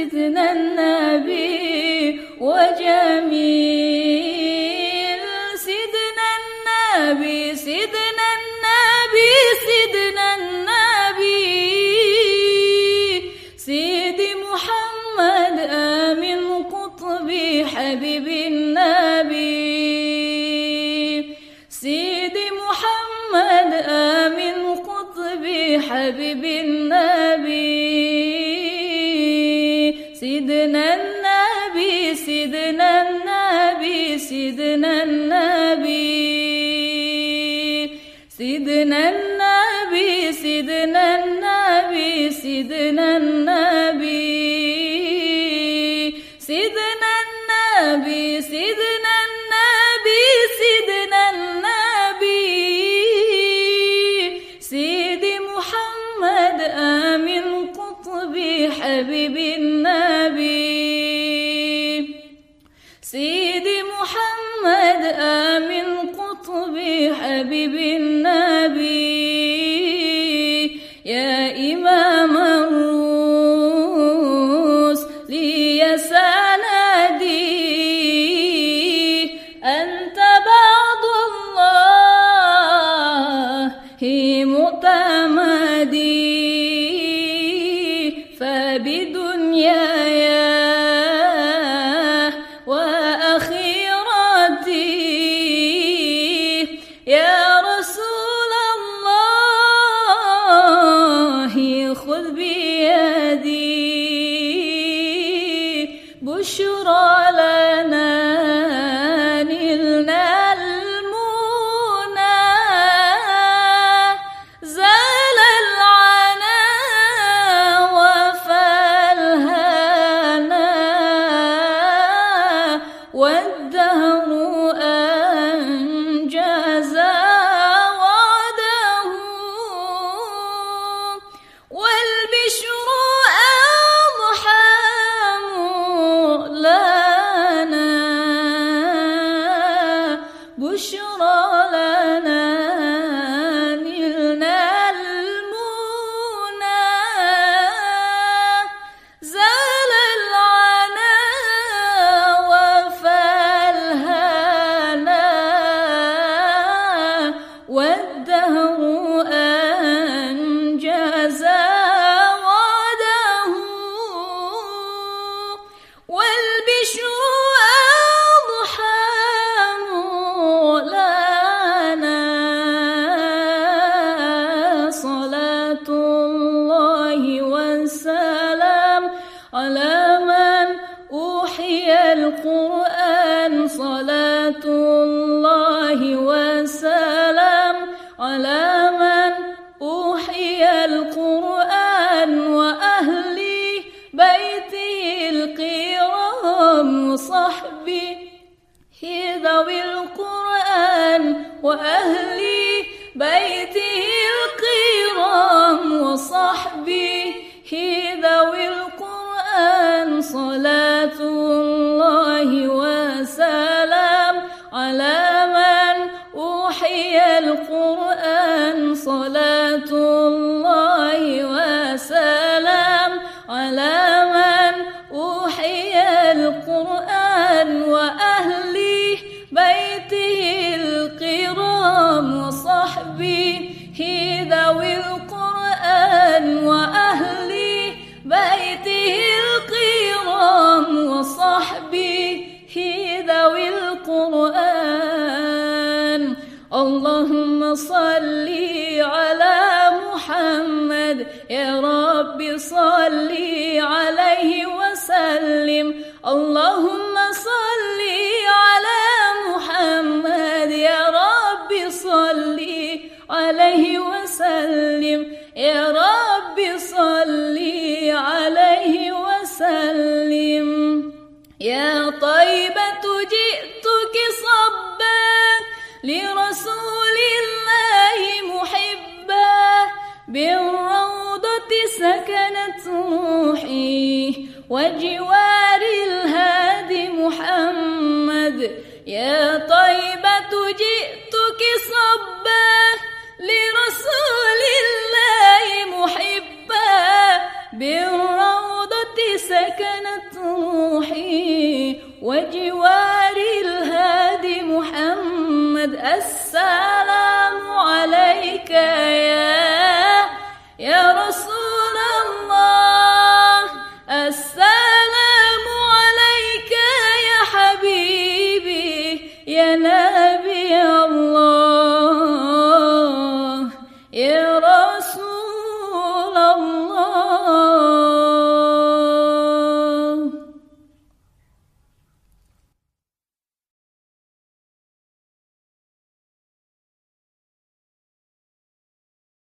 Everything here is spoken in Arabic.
سيدنا النبي وجميل. سيدنا النبي سيدنا النبي سيدنا النبي. سيدي محمد آمن قطبي حبيب النبي. سيدي محمد آمن قطبي حبيب النبي. النبي. سيدنا النبي سيدنا النبي سيدنا النبي. سيدنا النبي سيدنا النبي سيدنا النبي. سيدي محمد آمن قطبي حبيب النبي. بِبِالنَّارِ بشرى بشرى لنا. بالقرآن وأهلي بيته ذوي القرآن وأهل بيته الكرام وصحبه ذوي القرآن. اللهم صل على محمد. يا رب صل عليه وسلم. اللهم يا طيبة جئتك صبا لرسول الله محبا. بالروضة سكنت روحي وجوار S.